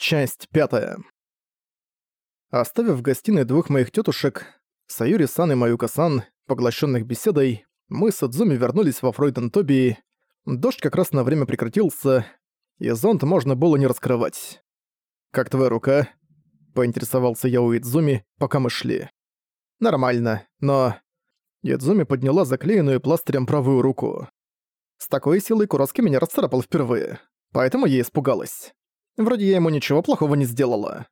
Часть пятая. Оставив в гостиной двух моих тетушек, Саюри-сан и Маюка-сан, поглощенных беседой, мы с Адзуми вернулись во Фройден-Тобии. Дождь как раз на время прекратился, и зонт можно было не раскрывать. «Как твоя рука?» — поинтересовался я у Идзуми, пока мы шли. «Нормально, но...» Идзуми подняла заклеенную пластырем правую руку. С такой силой Куроски меня расцарапал впервые, поэтому я испугалась. Вроде я ему ничего плохого не сделала.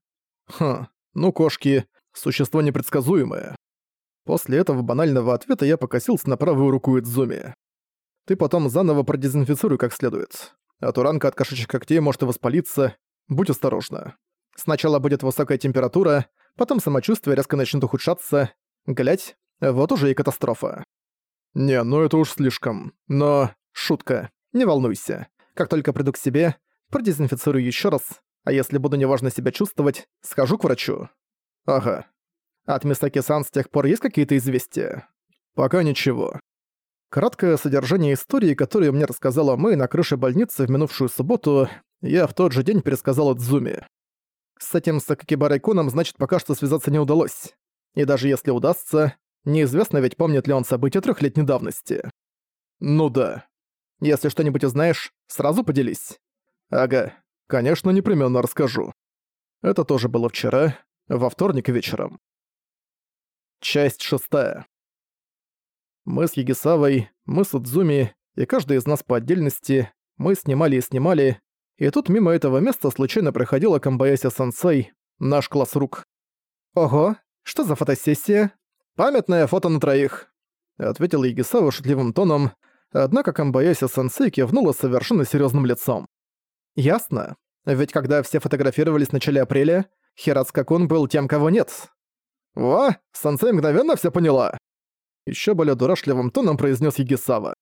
Хм, ну кошки — существо непредсказуемое. После этого банального ответа я покосился на правую руку Идзуми. Ты потом заново продезинфицируй как следует. А то ранка от кошачьих когтей может и воспалиться. Будь осторожна. Сначала будет высокая температура, потом самочувствие резко начнет ухудшаться. Глядь, вот уже и катастрофа. Не, ну это уж слишком. Но... Шутка. Не волнуйся. Как только приду к себе, продезинфицирую еще раз, а если буду неважно себя чувствовать, схожу к врачу. Ага. От Мисаки-сан с тех пор есть какие-то известия? Пока ничего. Краткое содержание истории, которую мне рассказала Мэй на крыше больницы в минувшую субботу, я в тот же день пересказал Дзуми. С этим Сакакибарайкуном, значит, пока что связаться не удалось. И даже если удастся, неизвестно ведь помнит ли он события трехлетней давности. Ну да. Если что-нибудь узнаешь, сразу поделись. Ага, конечно, непременно расскажу. Это тоже было вчера, во вторник вечером. Часть шестая. Мы с Егисавой, мы с Удзуми, и каждый из нас по отдельности, мы снимали и снимали, и тут мимо этого места случайно проходила Камбаяси-сенсей, наш класс рук. «Ого, что за фотосессия?» «Памятное фото на троих», — ответил Егисава шутливым тоном, однако Камбаяси-сенсей кивнула совершенно серьезным лицом. Ясно. Ведь когда все фотографировались в начале апреля, Хирацкакун был тем, кого нет. «Во, Сансей мгновенно все поняла!» Еще более дурашливым тоном произнес Егисава.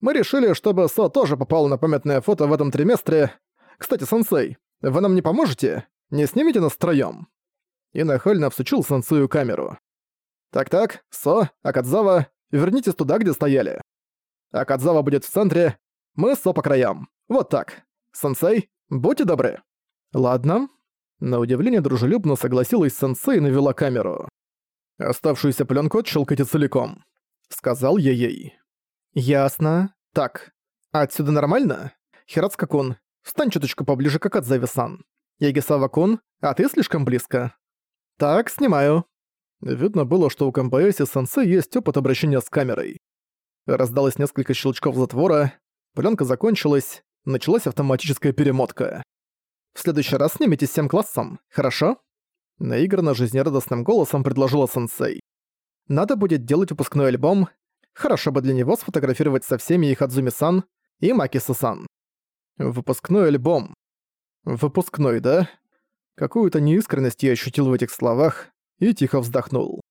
«Мы решили, чтобы Со тоже попал на памятное фото в этом триместре. Кстати, Сансей, вы нам не поможете? Не снимите нас втроём?» И нахально всучил Сансею камеру. «Так-так, Со, Акадзава, вернитесь туда, где стояли. Акадзава будет в центре, мы Со по краям. Вот так. «Сенсей, будьте добры». «Ладно». На удивление дружелюбно согласилась сенсей и навела камеру. «Оставшуюся пленку отщелкайте целиком», — сказал я ей. «Ясно. Так, отсюда нормально? Хирацка-кун, встань чуточку поближе к Акадзаве-сан. Ягисава-кун, а ты слишком близко. Так, снимаю». Видно было, что у Кампаэси сенсей есть опыт обращения с камерой. Раздалось несколько щелчков затвора, пленка закончилась, началась автоматическая перемотка. «В следующий раз снимите всем классом, хорошо?» Наигранно жизнерадостным голосом предложила сенсей. «Надо будет делать выпускной альбом. Хорошо бы для него сфотографировать со всеми и Хадзуми-сан, и Макиса-сан. Выпускной альбом. Выпускной, да? Какую-то неискренность я ощутил в этих словах и тихо вздохнул.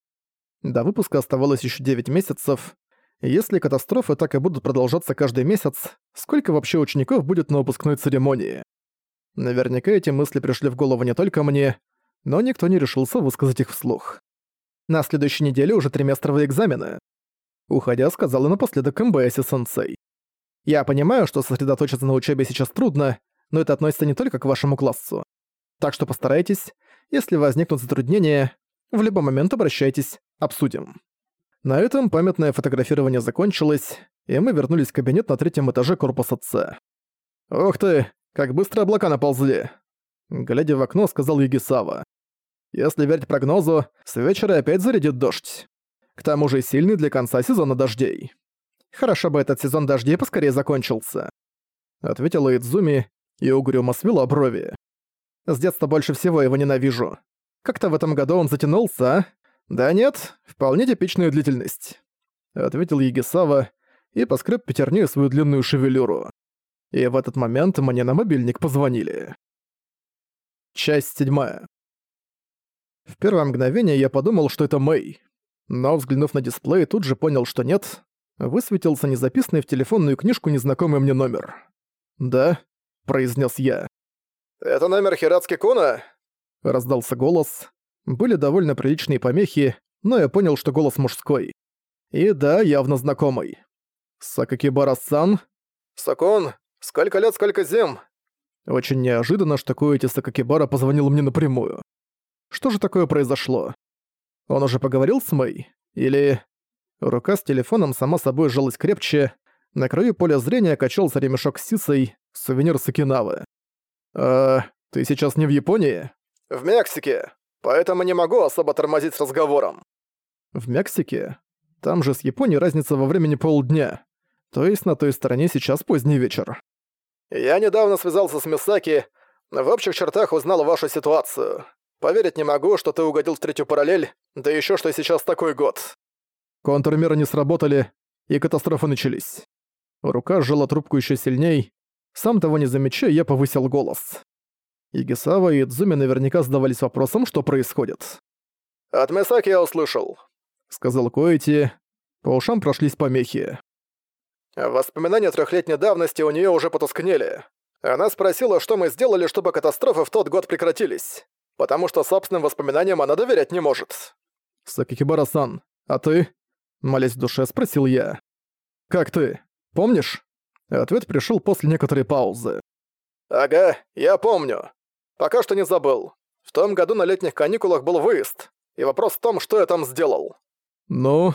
До выпуска оставалось еще 9 месяцев, если катастрофы так и будут продолжаться каждый месяц, сколько вообще учеников будет на выпускной церемонии? Наверняка эти мысли пришли в голову не только мне, но никто не решился высказать их вслух. На следующей неделе уже триместровые экзамены. Уходя, сказала напоследок МБСи-сенсей. Я понимаю, что сосредоточиться на учебе сейчас трудно, но это относится не только к вашему классу. Так что постарайтесь, если возникнут затруднения, в любой момент обращайтесь, обсудим. На этом памятное фотографирование закончилось, и мы вернулись в кабинет на третьем этаже корпуса С. «Ух ты, как быстро облака наползли!» Глядя в окно, сказал Югисава. «Если верить прогнозу, с вечера опять зарядит дождь. К тому же сильный для конца сезона дождей. Хорошо бы этот сезон дождей поскорее закончился», — ответила Идзуми и угрюмо свела брови. «С детства больше всего его ненавижу. Как-то в этом году он затянулся, а? «Да нет, вполне типичная длительность», — ответил Егисава и поскреб пятерней свою длинную шевелюру. И в этот момент мне на мобильник позвонили. Часть седьмая. В первое мгновение я подумал, что это Мэй. Но, взглянув на дисплей, тут же понял, что нет. Высветился незаписанный в телефонную книжку незнакомый мне номер. «Да», — произнес я. «Это номер Хирацки Куна?» — раздался голос. Были довольно приличные помехи, но я понял, что голос мужской. И да, явно знакомый. «Сакакибара-сан?» «Сакон, сколько лет, сколько зим?» Очень неожиданно, что Коэти Сакакибара позвонил мне напрямую. Что же такое произошло? Он уже поговорил с Мэй? Или... Рука с телефоном сама собой сжалась крепче. На краю поля зрения качался ремешок с сисой, сувенир с Окинавы. «А, ты сейчас не в Японии?» «В Мексике. Поэтому не могу особо тормозить с разговором». «В Мексике? Там же с Японией разница во времени полдня. То есть на той стороне сейчас поздний вечер». «Я недавно связался с Мисаки. В общих чертах узнал вашу ситуацию. Поверить не могу, что ты угодил в третью параллель, да еще что сейчас такой год». Контрмеры не сработали, и катастрофы начались. Рука сжала трубку еще сильней. Сам того не замечая, я повысил голос. Игисава и Идзуми наверняка задавались вопросом, что происходит. «От Мисаки я услышал», — сказал Коэти. По ушам прошлись помехи. Воспоминания трехлетней давности у нее уже потускнели. Она спросила, что мы сделали, чтобы катастрофы в тот год прекратились. Потому что собственным воспоминаниям она доверять не может. Сакикибара-сан, а ты? Молясь в душе, спросил я. Как ты? Помнишь? Ответ пришел после некоторой паузы. «Ага, я помню. Пока что не забыл. В том году на летних каникулах был выезд. И вопрос в том, что я там сделал». «Ну?»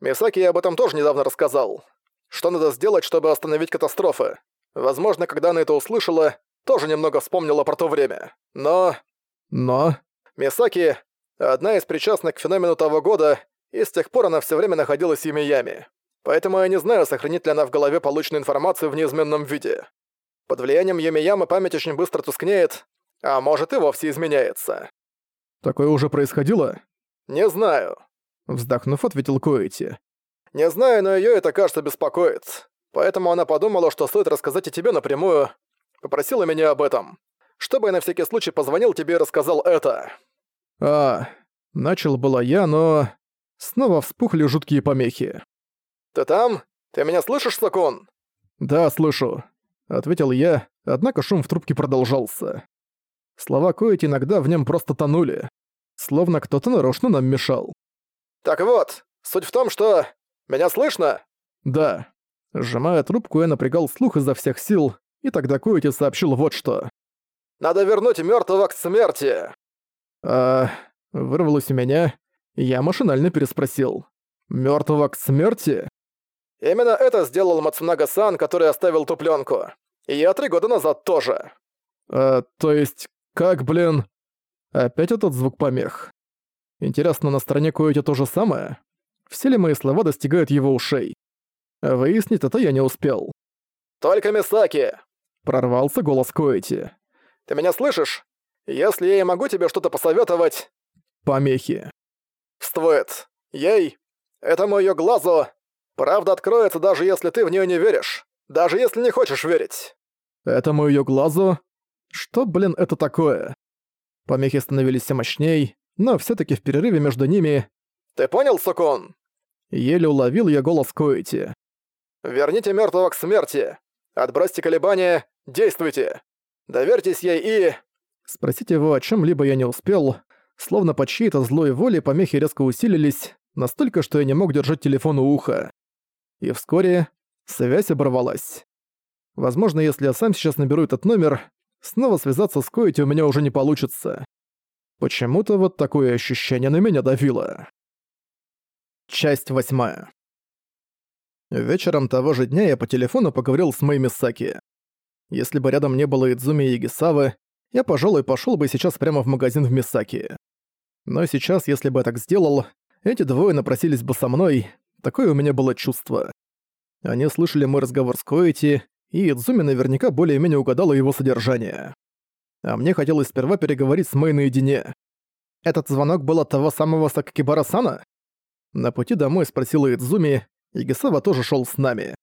Мисаки я об этом тоже недавно рассказал. Что надо сделать, чтобы остановить катастрофы? Возможно, когда она это услышала, тоже немного вспомнила про то время. Но... Но... Мисаки — одна из причастных к феномену того года, и с тех пор она все время находилась в Ямиями. Поэтому я не знаю, сохранит ли она в голове полученную информацию в неизменном виде. Под влиянием Ямиямы память очень быстро тускнеет, а может и вовсе изменяется. Такое уже происходило? Не знаю. Вздохнув, ответил Коэти. Не знаю, но её это, кажется, беспокоит. Поэтому она подумала, что стоит рассказать и тебе напрямую. Попросила меня об этом. Чтобы я на всякий случай позвонил тебе и рассказал это. А, начал была я, но... Снова вспухли жуткие помехи. «Ты там? Ты меня слышишь, Сакон?» «Да, слышу», — ответил я, однако шум в трубке продолжался. Слова Коэти иногда в нем просто тонули, словно кто-то нарочно нам мешал. «Так вот, суть в том, что меня слышно?» «Да». Сжимая трубку, я напрягал слух изо всех сил, и тогда Коэти сообщил вот что. «Надо вернуть мёртвого к смерти!» «А...» Вырвалось у меня, я машинально переспросил. «Мёртвого к смерти?» «Именно это сделал Мацунага-сан, который оставил ту плёнку. И я три года назад тоже». «А, то есть, как, блин?» Опять этот звук помех. Интересно, на стороне Коэти то же самое? Все ли мои слова достигают его ушей? Выяснить это я не успел. «Только Мисаки!» — прорвался голос Коэти. «Ты меня слышишь? Если я и могу тебе что-то посоветовать...» Помехи. «Стоит. Ей. Этому её глазу. Правда откроется, даже если ты в неё не веришь. Даже если не хочешь верить». «Этому её глазу? Что, блин, это такое?» Помехи становились все мощней, но всё таки в перерыве между ними... «Ты понял, Сукон?» Еле уловил я голос Коэти. «Верните мёртвого к смерти. Отбросьте колебания, действуйте. Доверьтесь ей и...» Спросить его о чем либо я не успел, словно по чьей-то злой воле помехи резко усилились, настолько, что я не мог держать телефон у уха. И вскоре связь оборвалась. Возможно, если я сам сейчас наберу этот номер, снова связаться с Коэти у меня уже не получится. Почему-то вот такое ощущение на меня давило. Часть восьмая. Вечером того же дня я по телефону поговорил с Мэй Мисаки. Если бы рядом не было Идзуми и Егисавы, я, пожалуй, пошёл бы сейчас прямо в магазин в Мисаки. Но сейчас, если бы я так сделал, эти двое напросились бы со мной, такое у меня было чувство. Они слышали мой разговор с Коэти, и Идзуми наверняка более-менее угадала его содержание. А мне хотелось сперва переговорить с Мэй наедине. Этот звонок был от того самого Сакакибара-сана? На пути домой спросила Идзуми, и Гисава тоже шел с нами.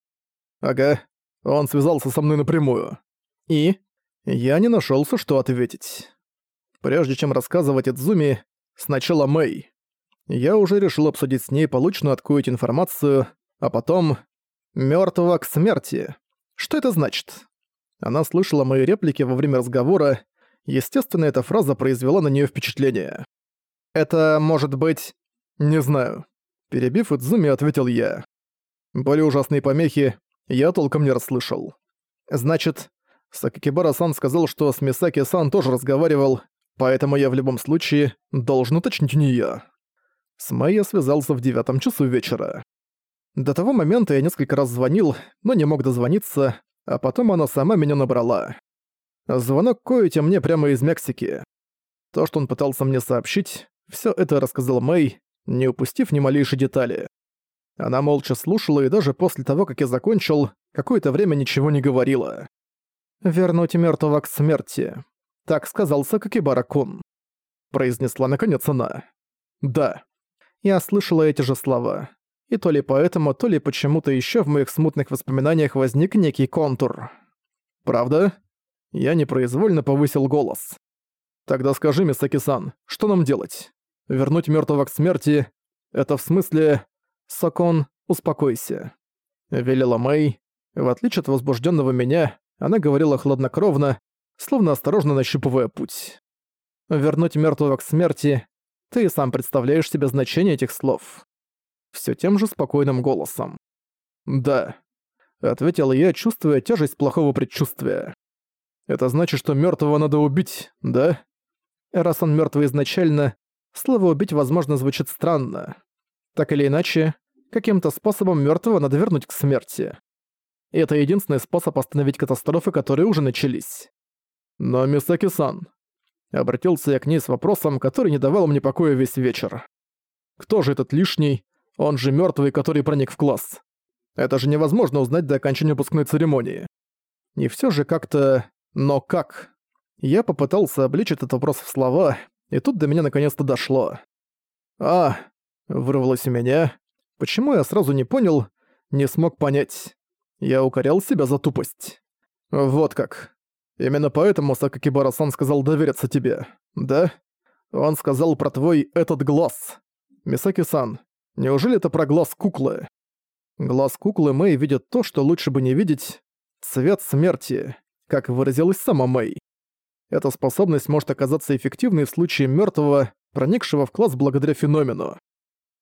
Ага, он связался со мной напрямую. И? Я не нашелся, что ответить. Прежде чем рассказывать Идзуми, сначала Мэй. Я уже решил обсудить с ней полученную от Коэти информацию, а потом... мертвого к смерти». Что это значит? Она слышала мои реплики во время разговора, естественно, эта фраза произвела на нее впечатление. «Это может быть...» «Не знаю». Перебив Идзуми, ответил я. Более ужасные помехи я толком не расслышал. «Значит, Сакикибара-сан сказал, что с Мисаки-сан тоже разговаривал, поэтому я в любом случае должен уточнить у неё. С Мэй я связался в девятом часу вечера. До того момента я несколько раз звонил, но не мог дозвониться, а потом она сама меня набрала. Звонок Коэти мне прямо из Мексики. То, что он пытался мне сообщить, всё это рассказал Мэй, не упустив ни малейшей детали. Она молча слушала и даже после того, как я закончил, какое-то время ничего не говорила. «Вернуть мертвого к смерти», — так сказал Сакакибара-кун. Произнесла наконец она. «Да». Я слышала эти же слова. И то ли поэтому, то ли почему-то еще в моих смутных воспоминаниях возник некий контур. «Правда?» Я непроизвольно повысил голос. «Тогда скажи, Мисаки-сан, что нам делать? Вернуть мертвого к смерти? Это в смысле...» «Сокон, успокойся», — велела Мэй. В отличие от возбужденного меня, она говорила хладнокровно, словно осторожно нащупывая путь. «Вернуть мертвого к смерти. Ты сам представляешь себе значение этих слов». Все тем же спокойным голосом. «Да», — ответил я, чувствуя тяжесть плохого предчувствия. «Это значит, что мертвого надо убить, да?» Раз он мертвый изначально, слово «убить», возможно, звучит странно. Так или иначе, каким-то способом мертвого надо вернуть к смерти. И это единственный способ остановить катастрофы, которые уже начались. Но Мисаки-сан... Обратился я к ней с вопросом, который не давал мне покоя весь вечер. Кто же этот лишний, он же мертвый, который проник в класс? Это же невозможно узнать до окончания выпускной церемонии. Не все же как-то... Но как? Я попытался обличить этот вопрос в слова, и тут до меня наконец-то дошло. А, Вырвалось у меня. Почему я сразу не понял, не смог понять. Я укорял себя за тупость. Вот как. Именно поэтому Сакакибара-сан сказал довериться тебе, да? Он сказал про твой этот глаз. Мисаки-сан, неужели это про глаз куклы? Глаз куклы Мэй видит то, что лучше бы не видеть. Цвет смерти, как выразилась сама Мэй. Эта способность может оказаться эффективной в случае мертвого, проникшего в класс благодаря феномену.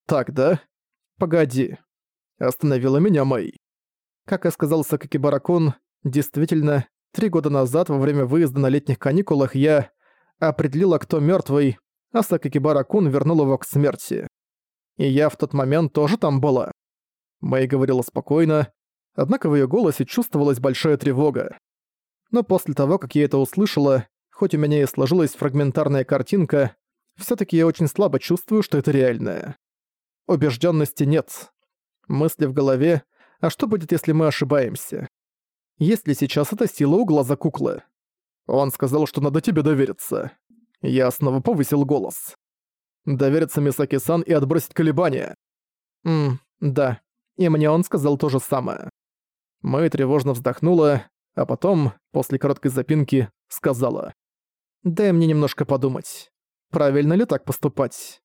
«Так, да? Погоди». Остановила меня Мэй. Как и сказал Сакакибаракун, действительно, три года назад, во время выезда на летних каникулах, я определила, кто мертвый, а Сакакибаракун вернул его к смерти. И я в тот момент тоже там была. Мэй говорила спокойно, однако в ее голосе чувствовалась большая тревога. Но после того, как я это услышала, хоть у меня и сложилась фрагментарная картинка, все таки я очень слабо чувствую, что это реальное. Убежденности нет. Мысли в голове, а что будет, если мы ошибаемся? Есть ли сейчас эта сила у глаза куклы? Он сказал, что надо тебе довериться. Я снова повысил голос. Довериться Мисаки-сан и отбросить колебания. Ммм, да. И мне он сказал то же самое. Мэй тревожно вздохнула, а потом, после короткой запинки, сказала. «Дай мне немножко подумать. Правильно ли так поступать?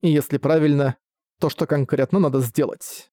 И если правильно, то что конкретно надо сделать.